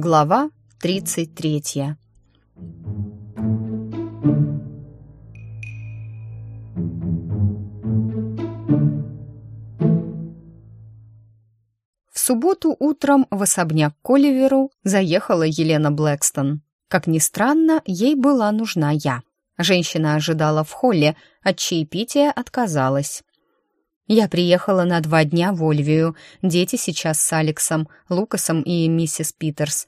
Глава 33. В субботу утром в особняк Коливеру заехала Елена Блэкстон. Как ни странно, ей была нужна я. Женщина ожидала в холле, от чаепития отказалась. Я приехала на два дня в Ольвию. Дети сейчас с Алексом, Лукасом и миссис Питерс.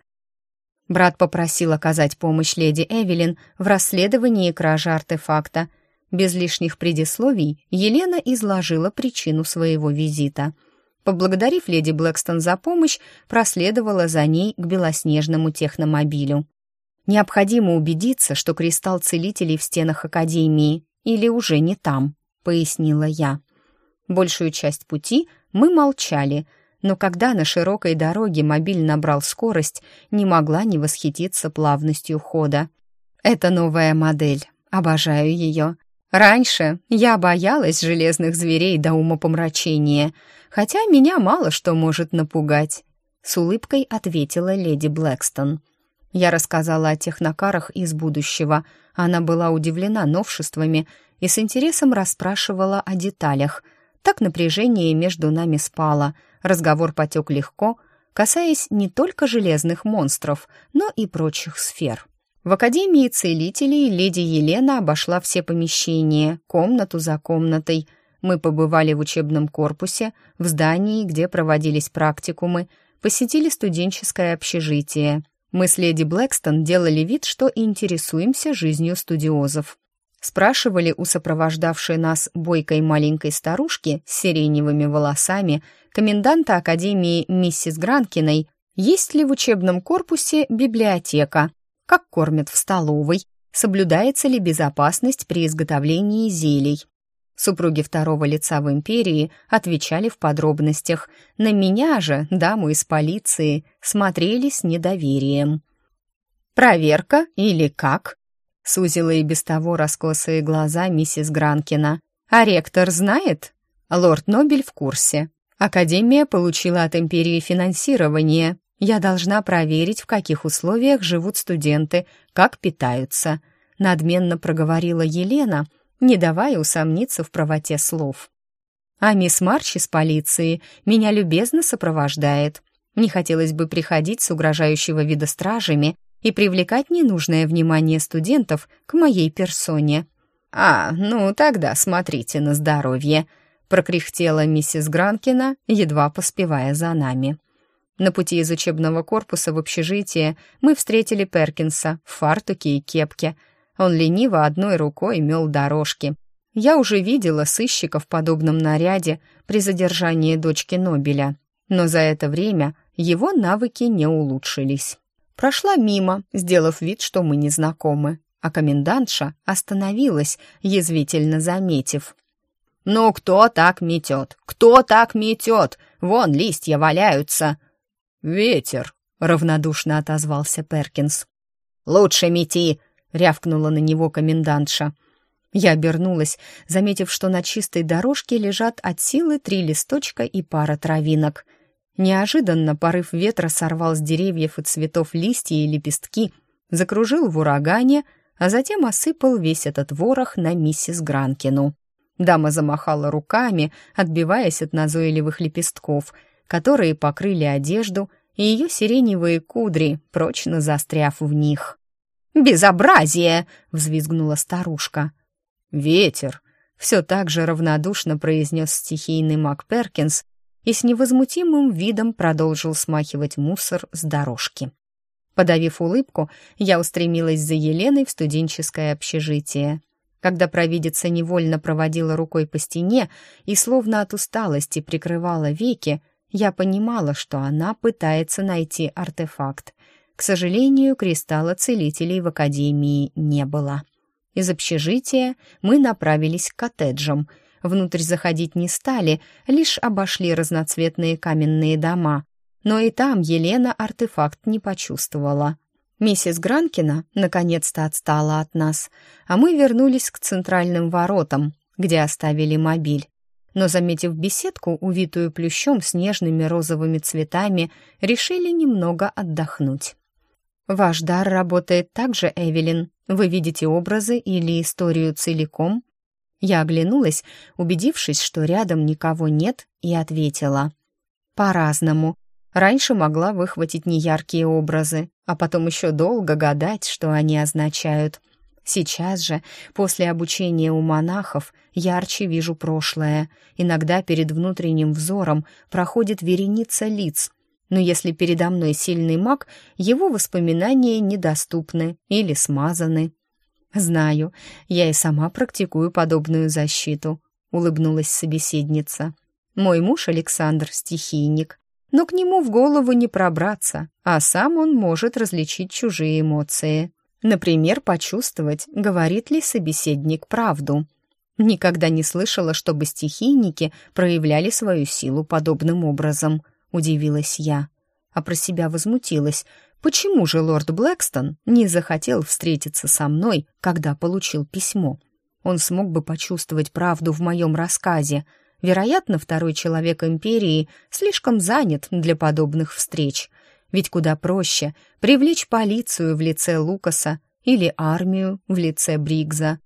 Брат попросил оказать помощь леди Эвелин в расследовании кражи артефакта. Без лишних предисловий Елена изложила причину своего визита. Поблагодарив леди Блэкстон за помощь, проследовала за ней к белоснежному техномобилю. Необходимо убедиться, что кристалл целителей в стенах Академии или уже не там, пояснила я. Большую часть пути мы молчали, но когда на широкой дороге мобиль набрал скорость, не могла не восхититься плавностью хода. Это новая модель, обожаю ее. Раньше я боялась железных зверей до умопомрачения, хотя меня мало что может напугать. С улыбкой ответила леди Блэкстон. Я рассказала о технокарах из будущего. Она была удивлена новшествами и с интересом расспрашивала о деталях — так напряжение между нами спало, разговор потек легко, касаясь не только железных монстров, но и прочих сфер. В Академии целителей леди Елена обошла все помещения, комнату за комнатой. Мы побывали в учебном корпусе, в здании, где проводились практикумы, посетили студенческое общежитие. Мы с леди Блэкстон делали вид, что интересуемся жизнью студиозов. Спрашивали у сопровождавшей нас бойкой маленькой старушки с сиреневыми волосами коменданта Академии миссис Гранкиной, есть ли в учебном корпусе библиотека, как кормят в столовой, соблюдается ли безопасность при изготовлении зелий. Супруги второго лица в империи отвечали в подробностях. На меня же, даму из полиции, смотрели с недоверием. «Проверка или как?» Сузила и без того раскосые глаза миссис Гранкина. «А ректор знает?» «Лорд Нобель в курсе. Академия получила от империи финансирование. Я должна проверить, в каких условиях живут студенты, как питаются», надменно проговорила Елена, не давая усомниться в правоте слов. «А мисс Марч из полиции меня любезно сопровождает. Не хотелось бы приходить с угрожающего вида стражами и привлекать ненужное внимание студентов к моей персоне. «А, ну тогда смотрите на здоровье», — прокряхтела миссис Гранкина, едва поспевая за нами. На пути из учебного корпуса в общежитие мы встретили Перкинса в фартуке и кепке. Он лениво одной рукой мел дорожки. Я уже видела сыщика в подобном наряде при задержании дочки Нобеля, но за это время его навыки не улучшились. Прошла мимо, сделав вид, что мы не знакомы, а комендантша остановилась, язвительно заметив. «Ну кто так метет? Кто так метет? Вон листья валяются!» «Ветер!» — равнодушно отозвался Перкинс. «Лучше мети!» — рявкнула на него комендантша. Я обернулась, заметив, что на чистой дорожке лежат от силы три листочка и пара травинок — Неожиданно порыв ветра сорвал с деревьев и цветов листья и лепестки, закружил в урагане, а затем осыпал весь этот ворох на миссис Гранкину. Дама замахала руками, отбиваясь от назойливых лепестков, которые покрыли одежду и ее сиреневые кудри, прочно застряв в них. «Безобразие!» — взвизгнула старушка. «Ветер!» — все так же равнодушно произнес стихийный Мак Перкинс, и с невозмутимым видом продолжил смахивать мусор с дорожки. Подавив улыбку, я устремилась за Еленой в студенческое общежитие. Когда провидица невольно проводила рукой по стене и словно от усталости прикрывала веки, я понимала, что она пытается найти артефакт. К сожалению, кристалла целителей в академии не было. Из общежития мы направились к коттеджам — Внутрь заходить не стали, лишь обошли разноцветные каменные дома. Но и там Елена артефакт не почувствовала. Миссис Гранкина наконец-то отстала от нас, а мы вернулись к центральным воротам, где оставили мобиль. Но, заметив беседку, увитую плющом с нежными розовыми цветами, решили немного отдохнуть. Ваш дар работает так же, Эвелин. Вы видите образы или историю целиком?» Я оглянулась, убедившись, что рядом никого нет, и ответила. «По-разному. Раньше могла выхватить неяркие образы, а потом еще долго гадать, что они означают. Сейчас же, после обучения у монахов, ярче вижу прошлое. Иногда перед внутренним взором проходит вереница лиц. Но если передо мной сильный маг, его воспоминания недоступны или смазаны. «Знаю, я и сама практикую подобную защиту», — улыбнулась собеседница. «Мой муж Александр — стихийник, но к нему в голову не пробраться, а сам он может различить чужие эмоции. Например, почувствовать, говорит ли собеседник правду. Никогда не слышала, чтобы стихийники проявляли свою силу подобным образом, удивилась я. А про себя возмутилась. Почему же лорд Блэкстон не захотел встретиться со мной, когда получил письмо? Он смог бы почувствовать правду в моем рассказе. Вероятно, второй человек империи слишком занят для подобных встреч. Ведь куда проще привлечь полицию в лице Лукаса или армию в лице Бригза.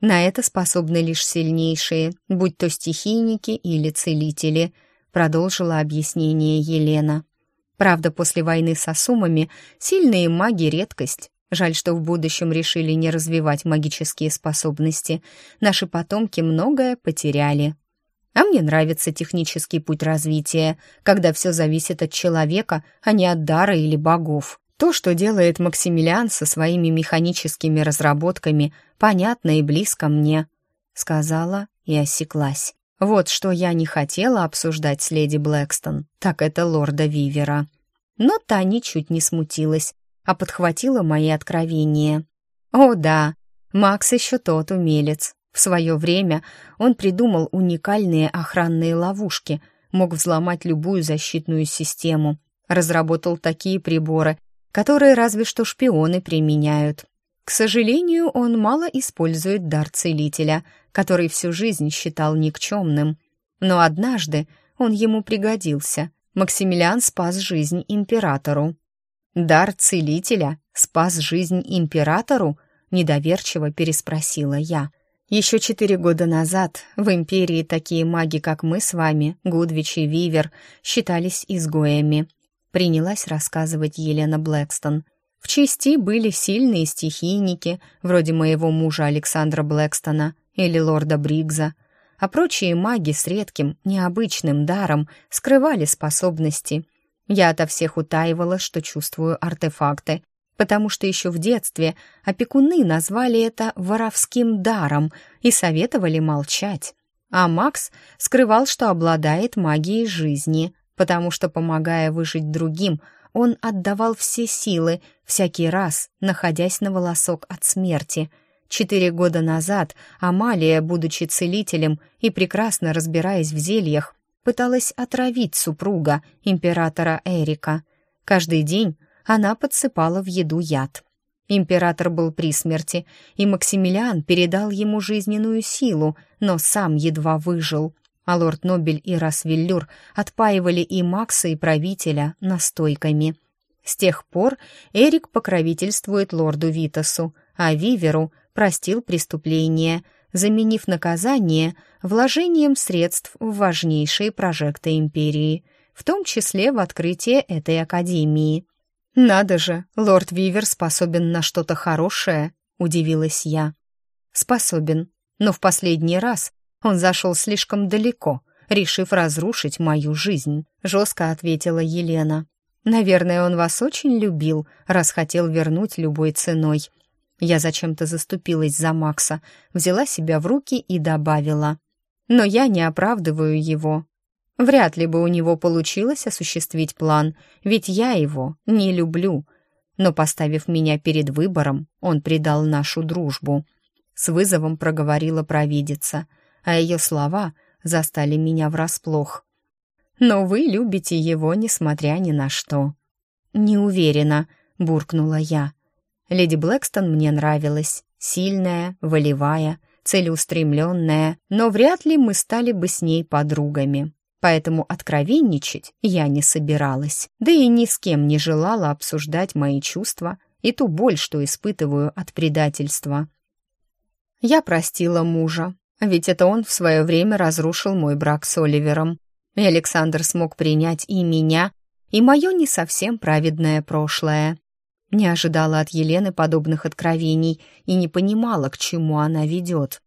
На это способны лишь сильнейшие, будь то стихийники или целители, продолжила объяснение Елена. Правда, после войны с Асумами сильные маги — редкость. Жаль, что в будущем решили не развивать магические способности. Наши потомки многое потеряли. А мне нравится технический путь развития, когда все зависит от человека, а не от дара или богов. То, что делает Максимилиан со своими механическими разработками, понятно и близко мне, сказала и осеклась. Вот что я не хотела обсуждать с леди Блэкстон, так это лорда Вивера. Но та ничуть не смутилась, а подхватила мои откровения. О да, Макс еще тот умелец. В свое время он придумал уникальные охранные ловушки, мог взломать любую защитную систему, разработал такие приборы, которые разве что шпионы применяют. К сожалению, он мало использует дар целителя, который всю жизнь считал никчемным. Но однажды он ему пригодился. Максимилиан спас жизнь императору. «Дар целителя спас жизнь императору?» — недоверчиво переспросила я. Еще четыре года назад в империи такие маги, как мы с вами, Гудвич и Вивер, считались изгоями. Принялась рассказывать Елена Блэкстон — в части были сильные стихийники, вроде моего мужа Александра Блэкстона или лорда Бригза, а прочие маги с редким, необычным даром скрывали способности. Я ото всех утаивала, что чувствую артефакты, потому что еще в детстве опекуны назвали это воровским даром и советовали молчать. А Макс скрывал, что обладает магией жизни, потому что, помогая выжить другим, он отдавал все силы, всякий раз находясь на волосок от смерти. Четыре года назад Амалия, будучи целителем и прекрасно разбираясь в зельях, пыталась отравить супруга, императора Эрика. Каждый день она подсыпала в еду яд. Император был при смерти, и Максимилиан передал ему жизненную силу, но сам едва выжил — а лорд Нобель и Расвеллюр отпаивали и Макса, и правителя настойками. С тех пор Эрик покровительствует лорду Витасу, а Виверу простил преступление, заменив наказание вложением средств в важнейшие прожекты империи, в том числе в открытие этой академии. «Надо же, лорд Вивер способен на что-то хорошее», — удивилась я. «Способен, но в последний раз он зашел слишком далеко, решив разрушить мою жизнь», — жестко ответила Елена. «Наверное, он вас очень любил, раз хотел вернуть любой ценой». Я зачем-то заступилась за Макса, взяла себя в руки и добавила. «Но я не оправдываю его. Вряд ли бы у него получилось осуществить план, ведь я его не люблю. Но, поставив меня перед выбором, он предал нашу дружбу». С вызовом проговорила провидица — а ее слова застали меня врасплох. «Но вы любите его, несмотря ни на что». «Не уверена», — буркнула я. Леди Блэкстон мне нравилась. Сильная, волевая, целеустремленная, но вряд ли мы стали бы с ней подругами. Поэтому откровенничать я не собиралась, да и ни с кем не желала обсуждать мои чувства и ту боль, что испытываю от предательства. Я простила мужа, ведь это он в свое время разрушил мой брак с Оливером. И Александр смог принять и меня, и мое не совсем праведное прошлое. Не ожидала от Елены подобных откровений и не понимала, к чему она ведет.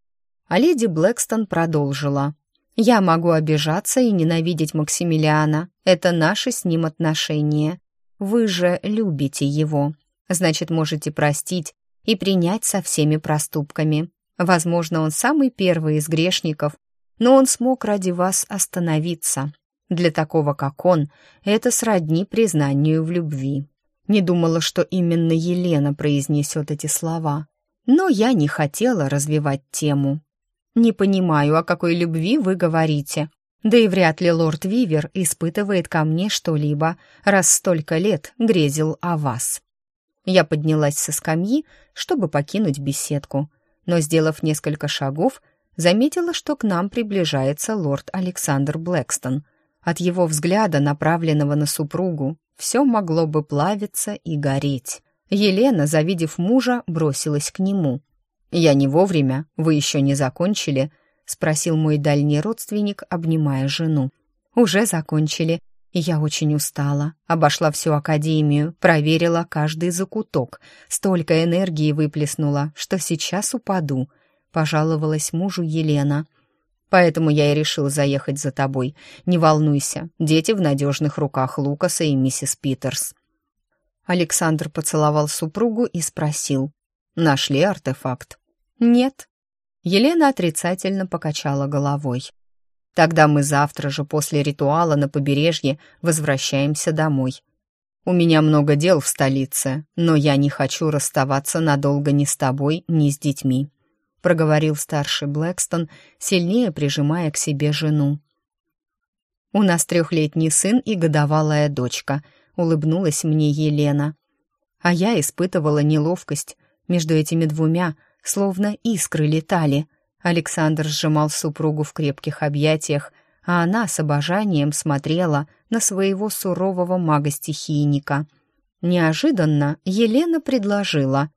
А леди Блэкстон продолжила. «Я могу обижаться и ненавидеть Максимилиана. Это наши с ним отношения. Вы же любите его. Значит, можете простить и принять со всеми проступками. Возможно, он самый первый из грешников, но он смог ради вас остановиться. Для такого, как он, это сродни признанию в любви. Не думала, что именно Елена произнесет эти слова. Но я не хотела развивать тему. «Не понимаю, о какой любви вы говорите. Да и вряд ли лорд Вивер испытывает ко мне что-либо, раз столько лет грезил о вас». Я поднялась со скамьи, чтобы покинуть беседку, но, сделав несколько шагов, заметила, что к нам приближается лорд Александр Блэкстон. От его взгляда, направленного на супругу, все могло бы плавиться и гореть. Елена, завидев мужа, бросилась к нему. «Я не вовремя, вы еще не закончили?» — спросил мой дальний родственник, обнимая жену. «Уже закончили, я очень устала. Обошла всю академию, проверила каждый закуток. Столько энергии выплеснула, что сейчас упаду», — пожаловалась мужу Елена. «Поэтому я и решил заехать за тобой. Не волнуйся, дети в надежных руках Лукаса и миссис Питерс». Александр поцеловал супругу и спросил. «Нашли артефакт?» «Нет». Елена отрицательно покачала головой. Тогда мы завтра же после ритуала на побережье возвращаемся домой. У меня много дел в столице, но я не хочу расставаться надолго ни с тобой, ни с детьми», — проговорил старший Блэкстон, сильнее прижимая к себе жену. «У нас трехлетний сын и годовалая дочка», — улыбнулась мне Елена. А я испытывала неловкость между этими двумя, словно искры летали — Александр сжимал супругу в крепких объятиях, а она с обожанием смотрела на своего сурового мага-стихийника. Неожиданно Елена предложила.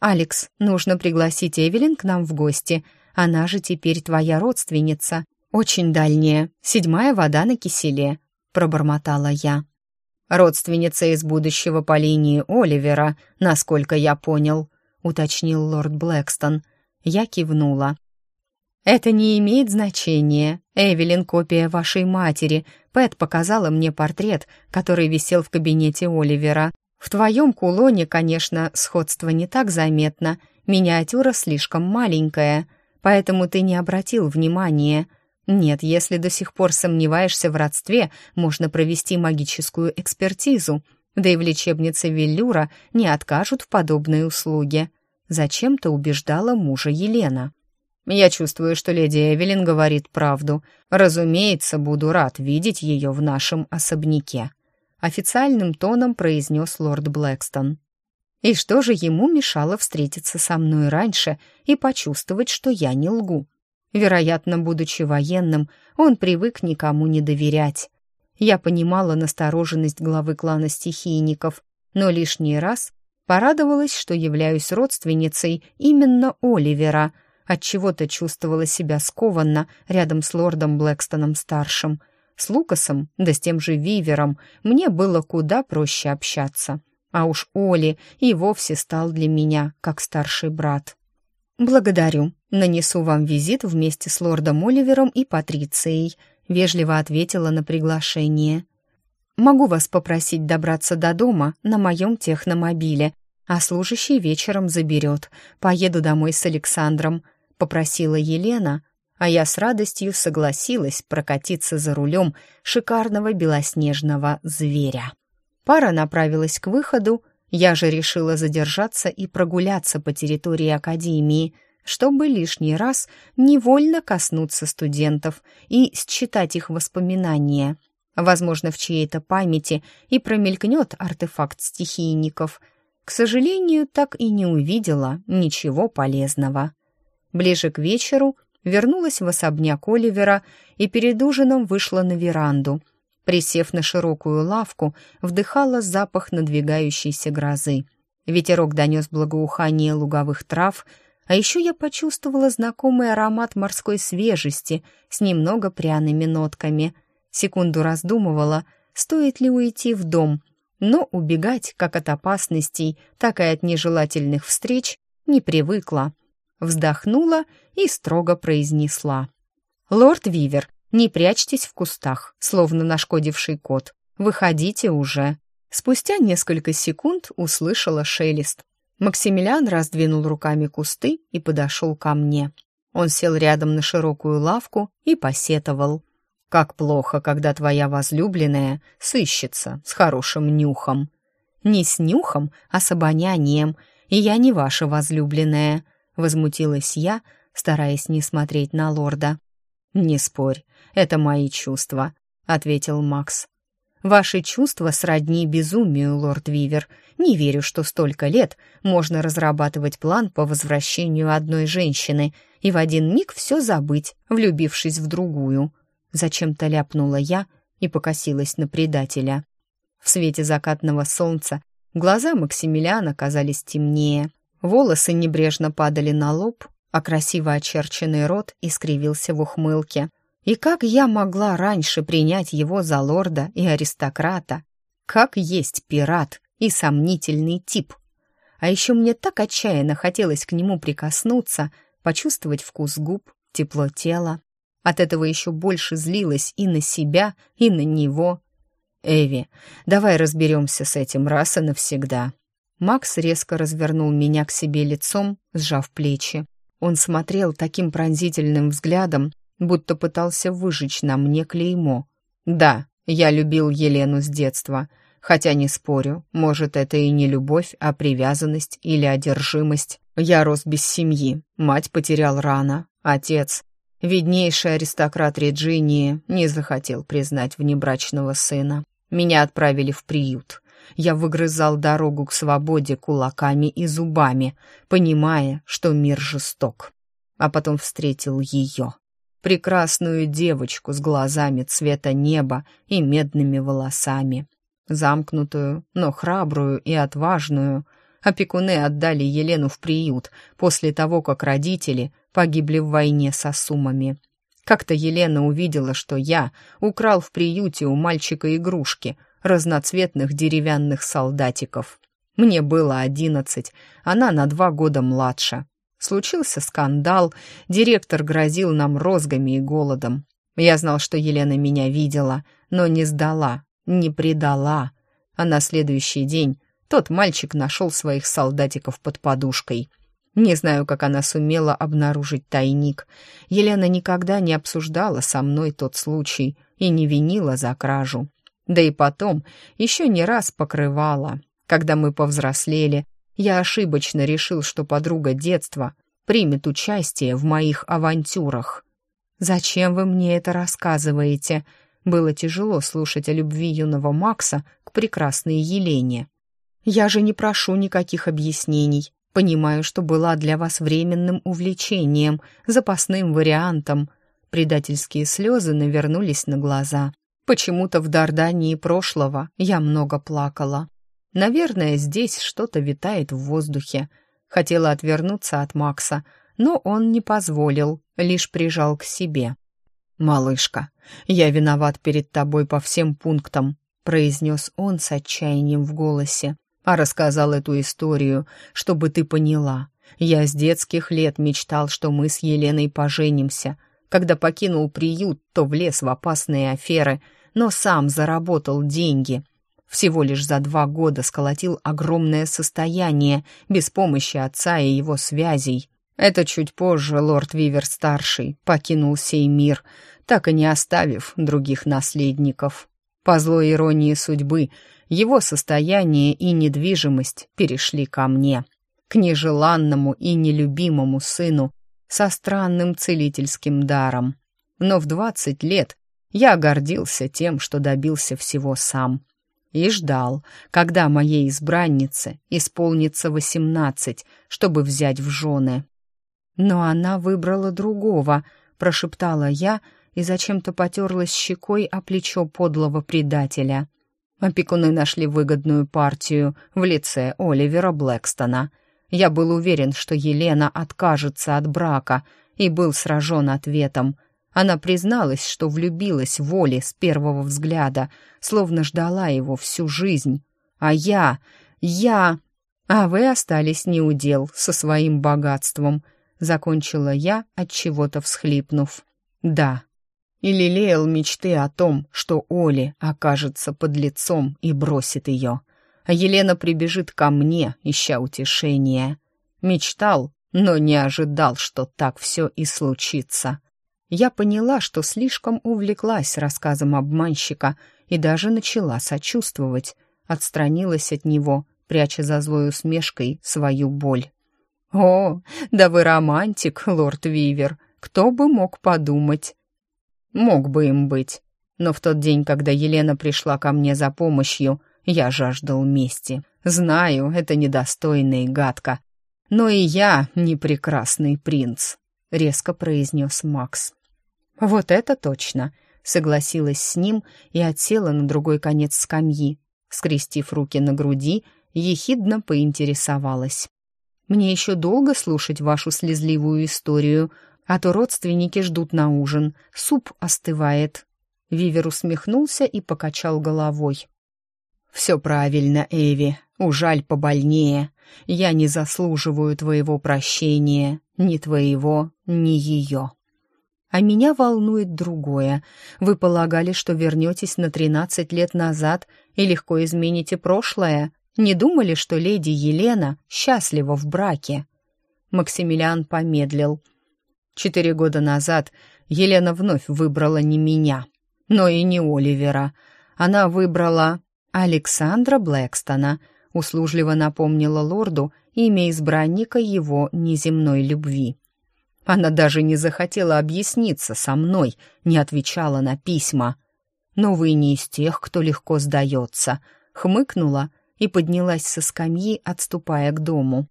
«Алекс, нужно пригласить Эвелин к нам в гости. Она же теперь твоя родственница. Очень дальняя, седьмая вода на киселе», — пробормотала я. «Родственница из будущего по линии Оливера, насколько я понял», — уточнил лорд Блэкстон. Я кивнула. «Это не имеет значения. Эвелин — копия вашей матери. Пэт показала мне портрет, который висел в кабинете Оливера. В твоем кулоне, конечно, сходство не так заметно. Миниатюра слишком маленькая, поэтому ты не обратил внимания. Нет, если до сих пор сомневаешься в родстве, можно провести магическую экспертизу. Да и в лечебнице Веллюра не откажут в подобной услуге. Зачем-то убеждала мужа Елена. Я чувствую, что леди Эвелин говорит правду. Разумеется, буду рад видеть ее в нашем особняке», — официальным тоном произнес лорд Блэкстон. И что же ему мешало встретиться со мной раньше и почувствовать, что я не лгу? Вероятно, будучи военным, он привык никому не доверять. Я понимала настороженность главы клана стихийников, но лишний раз порадовалась, что являюсь родственницей именно Оливера — Отчего-то чувствовала себя скованно рядом с лордом Блэкстоном-старшим. С Лукасом, да с тем же Вивером, мне было куда проще общаться. А уж Оли и вовсе стал для меня как старший брат. «Благодарю. Нанесу вам визит вместе с лордом Оливером и Патрицией», — вежливо ответила на приглашение. «Могу вас попросить добраться до дома на моем техномобиле, а служащий вечером заберет. Поеду домой с Александром», — попросила Елена, а я с радостью согласилась прокатиться за рулем шикарного белоснежного зверя. Пара направилась к выходу, я же решила задержаться и прогуляться по территории Академии, чтобы лишний раз невольно коснуться студентов и считать их воспоминания. Возможно, в чьей-то памяти и промелькнет артефакт стихийников. К сожалению, так и не увидела ничего полезного. Ближе к вечеру вернулась в особняк Оливера и перед ужином вышла на веранду. Присев на широкую лавку, вдыхала запах надвигающейся грозы. Ветерок донес благоухание луговых трав, а еще я почувствовала знакомый аромат морской свежести с немного пряными нотками. Секунду раздумывала, стоит ли уйти в дом, но убегать как от опасностей, так и от нежелательных встреч не привыкла. Вздохнула и строго произнесла. «Лорд Вивер, не прячьтесь в кустах, словно нашкодивший кот. Выходите уже». Спустя несколько секунд услышала шелест. Максимилиан раздвинул руками кусты и подошел ко мне. Он сел рядом на широкую лавку и посетовал. «Как плохо, когда твоя возлюбленная сыщется с хорошим нюхом». «Не с нюхом, а с обонянием, и я не ваша возлюбленная», — возмутилась я, стараясь не смотреть на лорда. «Не спорь, это мои чувства», — ответил Макс. «Ваши чувства сродни безумию, лорд Вивер. Не верю, что столько лет можно разрабатывать план по возвращению одной женщины и в один миг все забыть, влюбившись в другую». Зачем-то ляпнула я и покосилась на предателя. В свете закатного солнца глаза Максимилиана казались темнее, волосы небрежно падали на лоб, а красиво очерченный рот искривился в ухмылке. И как я могла раньше принять его за лорда и аристократа? Как есть пират и сомнительный тип. А еще мне так отчаянно хотелось к нему прикоснуться, почувствовать вкус губ, тепло тела. От этого еще больше злилась и на себя, и на него. «Эви, давай разберемся с этим раз и навсегда». Макс резко развернул меня к себе лицом, сжав плечи. Он смотрел таким пронзительным взглядом, будто пытался выжечь на мне клеймо. «Да, я любил Елену с детства, хотя не спорю, может, это и не любовь, а привязанность или одержимость. Я рос без семьи, мать потерял рано, отец, виднейший аристократ Реджинии, не захотел признать внебрачного сына. Меня отправили в приют». Я выгрызал дорогу к свободе кулаками и зубами, понимая, что мир жесток. А потом встретил ее. Прекрасную девочку с глазами цвета неба и медными волосами. Замкнутую, но храбрую и отважную. Опекуны отдали Елену в приют после того, как родители погибли в войне с Асумами. Как-то Елена увидела, что я украл в приюте у мальчика игрушки — разноцветных деревянных солдатиков. Мне было одиннадцать, она на два года младше. Случился скандал, директор грозил нам розгами и голодом. Я знал, что Елена меня видела, но не сдала, не предала. А на следующий день тот мальчик нашел своих солдатиков под подушкой. Не знаю, как она сумела обнаружить тайник. Елена никогда не обсуждала со мной тот случай и не винила за кражу. Да и потом еще не раз покрывала. Когда мы повзрослели, я ошибочно решил, что подруга детства примет участие в моих авантюрах. «Зачем вы мне это рассказываете?» Было тяжело слушать о любви юного Макса к прекрасной Елене. «Я же не прошу никаких объяснений. Понимаю, что была для вас временным увлечением, запасным вариантом». Предательские слезы навернулись на глаза. Почему-то в Дардании прошлого я много плакала. Наверное, здесь что-то витает в воздухе. Хотела отвернуться от Макса, но он не позволил, лишь прижал к себе. «Малышка, я виноват перед тобой по всем пунктам», произнес он с отчаянием в голосе, а рассказал эту историю, чтобы ты поняла. Я с детских лет мечтал, что мы с Еленой поженимся. Когда покинул приют, то влез в опасные аферы — но сам заработал деньги. Всего лишь за два года сколотил огромное состояние без помощи отца и его связей. Это чуть позже лорд Вивер-старший покинул сей мир, так и не оставив других наследников. По злой иронии судьбы, его состояние и недвижимость перешли ко мне, к нежеланному и нелюбимому сыну со странным целительским даром. Но в двадцать лет я гордился тем, что добился всего сам. И ждал, когда моей избраннице исполнится восемнадцать, чтобы взять в жены. Но она выбрала другого, прошептала я и зачем-то потерлась щекой о плечо подлого предателя. Опекуны нашли выгодную партию в лице Оливера Блэкстона. Я был уверен, что Елена откажется от брака, и был сражен ответом. Она призналась, что влюбилась в Оли с первого взгляда, словно ждала его всю жизнь. А я... я... А вы остались неудел со своим богатством, закончила я, от чего-то всхлипнув. Да, и лелеял мечты о том, что Оли окажется под лицом и бросит ее. А Елена прибежит ко мне, ища утешения. Мечтал, но не ожидал, что так все и случится. Я поняла, что слишком увлеклась рассказом обманщика и даже начала сочувствовать, отстранилась от него, пряча за злой усмешкой свою боль. «О, да вы романтик, лорд Вивер, кто бы мог подумать?» Мог бы им быть. Но в тот день, когда Елена пришла ко мне за помощью, я жаждал мести. Знаю, это недостойно и гадко. Но и я не прекрасный принц, резко произнес Макс. Вот это точно, согласилась с ним и отсела на другой конец скамьи. Скрестив руки на груди, ехидно поинтересовалась. «Мне еще долго слушать вашу слезливую историю, а то родственники ждут на ужин, суп остывает». Вивер усмехнулся и покачал головой. «Все правильно, Эви, ужаль побольнее. Я не заслуживаю твоего прощения, ни твоего, ни ее». А меня волнует другое. Вы полагали, что вернетесь на тринадцать лет назад и легко измените прошлое? Не думали, что леди Елена счастлива в браке?» Максимилиан помедлил — Четыре года назад Елена вновь выбрала не меня, но и не Оливера. Она выбрала Александра Блэкстона, услужливо напомнила лорду имя избранника его неземной любви. Она даже не захотела объясниться со мной, не отвечала на письма. «Но вы не из тех, кто легко сдается», — хмыкнула и поднялась со скамьи, отступая к дому.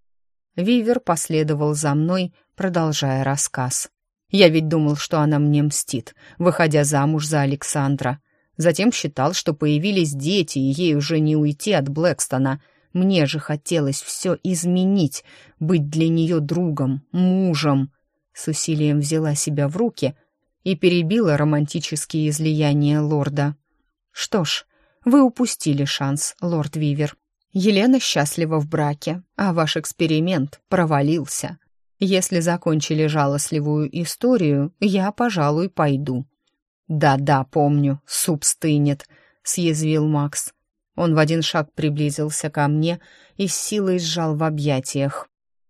Вивер последовал за мной, продолжая рассказ. «Я ведь думал, что она мне мстит, выходя замуж за Александра. Затем считал, что появились дети, и ей уже не уйти от Блэкстона. Мне же хотелось все изменить, быть для нее другом, мужем». С усилием взяла себя в руки и перебила романтические излияния лорда. «Что ж, вы упустили шанс, лорд Вивер. Елена счастлива в браке, а ваш эксперимент провалился. Если закончили жалостливую историю, я, пожалуй, пойду». «Да-да, помню, суп стынет», — съязвил Макс. Он в один шаг приблизился ко мне и с силой сжал в объятиях.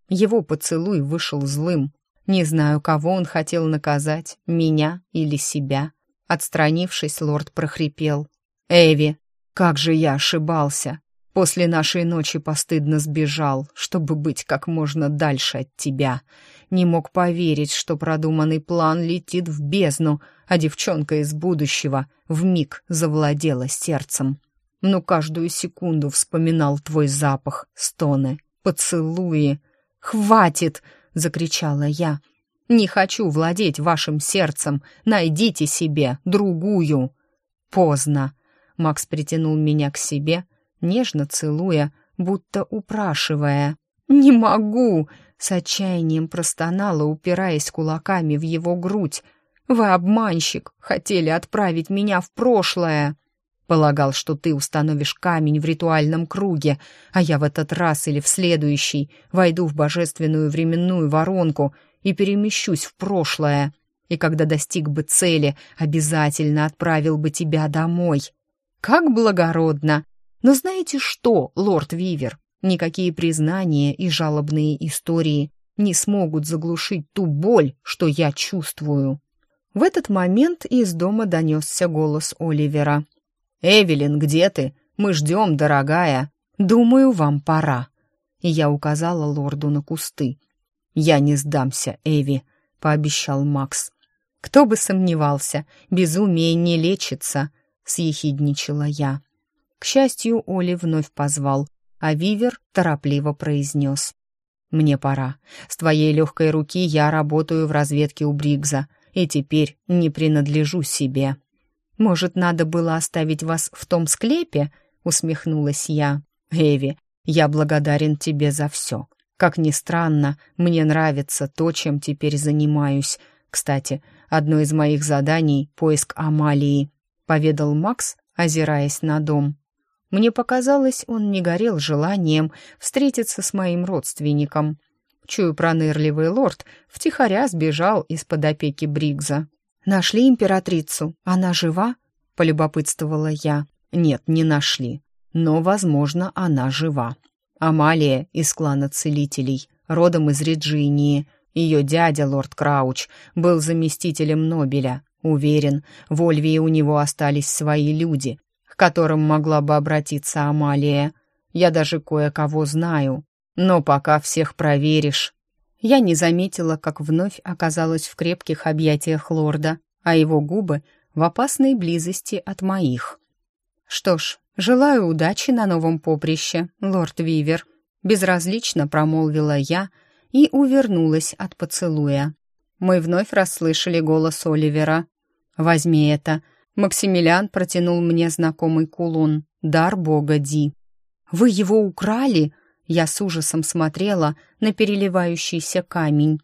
Его поцелуй вышел злым. Не знаю, кого он хотел наказать, меня или себя. Отстранившись, лорд прохрипел. «Эви, как же я ошибался! После нашей ночи постыдно сбежал, чтобы быть как можно дальше от тебя. Не мог поверить, что продуманный план летит в бездну, а девчонка из будущего вмиг завладела сердцем. Но каждую секунду вспоминал твой запах, стоны, поцелуи. «Хватит!» — закричала я. «Не хочу владеть вашим сердцем. Найдите себе другую!» «Поздно!» Макс притянул меня к себе — нежно целуя, будто упрашивая. «Не могу!» — с отчаянием простонала, упираясь кулаками в его грудь. «Вы обманщик! Хотели отправить меня в прошлое!» Полагал, что ты установишь камень в ритуальном круге, а я в этот раз или в следующий войду в божественную временную воронку и перемещусь в прошлое. И когда достиг бы цели, обязательно отправил бы тебя домой. Как благородно! Но знаете что, лорд Вивер, никакие признания и жалобные истории не смогут заглушить ту боль, что я чувствую. В этот момент из дома донесся голос Оливера. «Эвелин, где ты? Мы ждем, дорогая. Думаю, вам пора». И я указала лорду на кусты. «Я не сдамся, Эви», — пообещал Макс. «Кто бы сомневался, безумие не лечится», — съехидничала я. К счастью, Оли вновь позвал, а Вивер торопливо произнес. «Мне пора. С твоей легкой руки я работаю в разведке у Бригза, и теперь не принадлежу себе. Может, надо было оставить вас в том склепе?» усмехнулась я. «Эви, я благодарен тебе за все. Как ни странно, мне нравится то, чем теперь занимаюсь. Кстати, одно из моих заданий — поиск Амалии», — поведал Макс, озираясь на дом. Мне показалось, он не горел желанием встретиться с моим родственником. Чую, пронырливый лорд втихаря сбежал из-под опеки Бригза. «Нашли императрицу? Она жива?» — полюбопытствовала я. «Нет, не нашли. Но, возможно, она жива. Амалия из клана целителей, родом из Реджинии. Ее дядя, лорд Крауч, был заместителем Нобеля. Уверен, в Ольвии у него остались свои люди, к которым могла бы обратиться Амалия. Я даже кое-кого знаю, но пока всех проверишь. Я не заметила, как вновь оказалась в крепких объятиях лорда, а его губы в опасной близости от моих. Что ж, желаю удачи на новом поприще, лорд Вивер, безразлично промолвила я и увернулась от поцелуя. Мы вновь расслышали голос Оливера. «Возьми это». Максимилиан протянул мне знакомый кулон. Дар бога Ди. «Вы его украли?» Я с ужасом смотрела на переливающийся камень.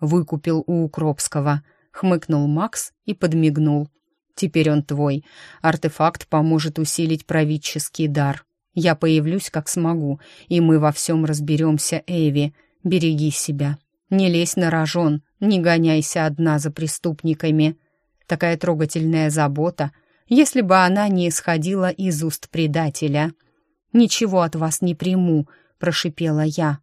«Выкупил у Укропского», — хмыкнул Макс и подмигнул. «Теперь он твой. Артефакт поможет усилить правительский дар. Я появлюсь, как смогу, и мы во всем разберемся, Эви. Береги себя. Не лезь на рожон, не гоняйся одна за преступниками». Такая трогательная забота, если бы она не исходила из уст предателя. «Ничего от вас не приму», — прошипела я.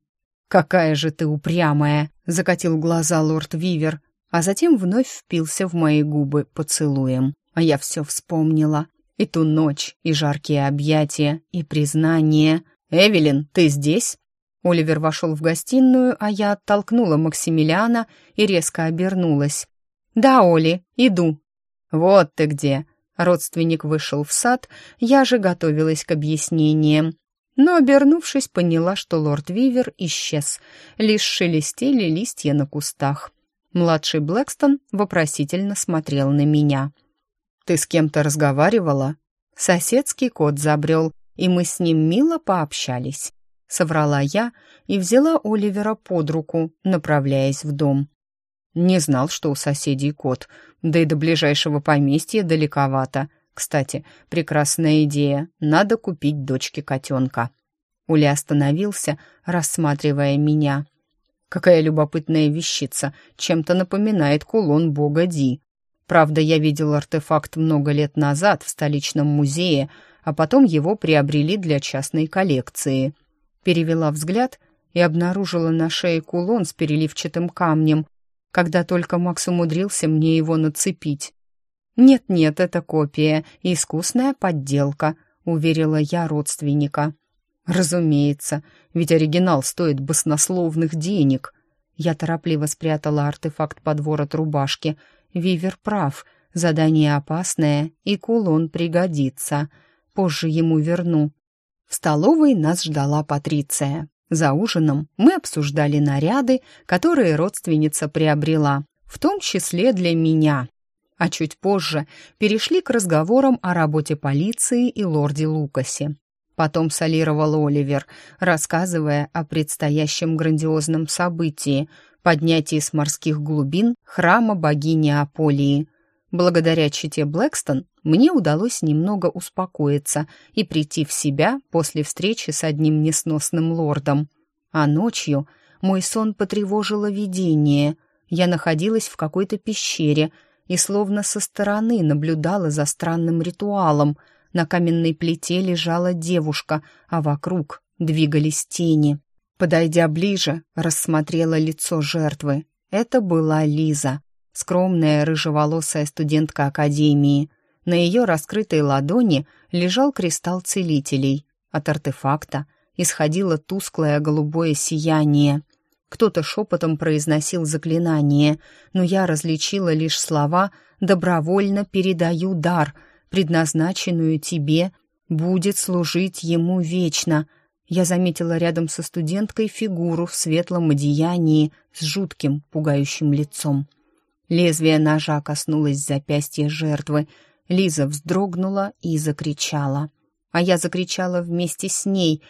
«Какая же ты упрямая!» — закатил глаза лорд Вивер, а затем вновь впился в мои губы поцелуем. А я все вспомнила. И ту ночь, и жаркие объятия, и признание. «Эвелин, ты здесь?» Оливер вошел в гостиную, а я оттолкнула Максимилиана и резко обернулась. «Да, Оли, иду». «Вот ты где!» Родственник вышел в сад, я же готовилась к объяснениям но, обернувшись, поняла, что лорд Вивер исчез. Лишь шелестели листья на кустах. Младший Блэкстон вопросительно смотрел на меня. «Ты с кем-то разговаривала?» Соседский кот забрел, и мы с ним мило пообщались. Соврала я и взяла Оливера под руку, направляясь в дом. Не знал, что у соседей кот, да и до ближайшего поместья далековато — кстати, прекрасная идея. Надо купить дочке котенка. Уля остановился, рассматривая меня. Какая любопытная вещица, чем-то напоминает кулон бога Ди. Правда, я видел артефакт много лет назад в столичном музее, а потом его приобрели для частной коллекции. Перевела взгляд и обнаружила на шее кулон с переливчатым камнем, когда только Макс умудрился мне его нацепить. «Нет-нет, это копия, искусная подделка», — уверила я родственника. «Разумеется, ведь оригинал стоит баснословных денег». Я торопливо спрятала артефакт под ворот рубашки. Вивер прав, задание опасное, и кулон пригодится. Позже ему верну. В столовой нас ждала Патриция. За ужином мы обсуждали наряды, которые родственница приобрела, в том числе для меня а чуть позже перешли к разговорам о работе полиции и лорде Лукасе. Потом солировал Оливер, рассказывая о предстоящем грандиозном событии — поднятии с морских глубин храма богини Аполии. Благодаря чите Блэкстон мне удалось немного успокоиться и прийти в себя после встречи с одним несносным лордом. А ночью мой сон потревожило видение. Я находилась в какой-то пещере — и словно со стороны наблюдала за странным ритуалом. На каменной плите лежала девушка, а вокруг двигались тени. Подойдя ближе, рассмотрела лицо жертвы. Это была Лиза, скромная рыжеволосая студентка академии. На ее раскрытой ладони лежал кристалл целителей. От артефакта исходило тусклое голубое сияние — кто-то шепотом произносил заклинание, но я различила лишь слова «добровольно передаю дар, предназначенную тебе, будет служить ему вечно». Я заметила рядом со студенткой фигуру в светлом одеянии с жутким, пугающим лицом. Лезвие ножа коснулось запястья жертвы. Лиза вздрогнула и закричала. а я закричала вместе с ней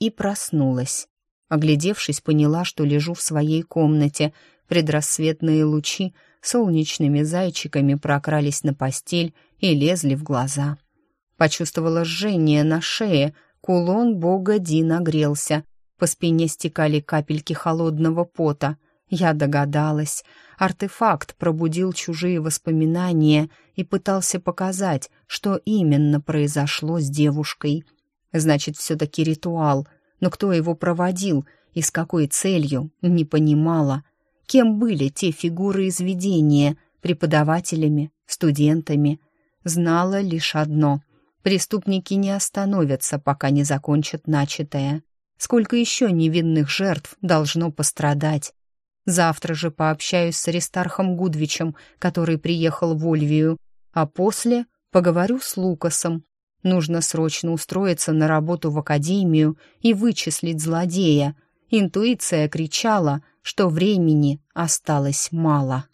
и проснулась. Оглядевшись, поняла, что лежу в своей комнате. Предрассветные лучи солнечными зайчиками прокрались на постель и лезли в глаза. Почувствовала жжение на шее, кулон бога Ди нагрелся, по спине стекали капельки холодного пота. Я догадалась. Артефакт пробудил чужие воспоминания и пытался показать, что именно произошло с девушкой. Значит, все-таки ритуал. Но кто его проводил и с какой целью, не понимала. Кем были те фигуры из видения? Преподавателями? Студентами? Знала лишь одно. Преступники не остановятся, пока не закончат начатое. Сколько еще невинных жертв должно пострадать? Завтра же пообщаюсь с Аристархом Гудвичем, который приехал в Ольвию, а после поговорю с Лукасом. Нужно срочно устроиться на работу в академию и вычислить злодея. Интуиция кричала, что времени осталось мало.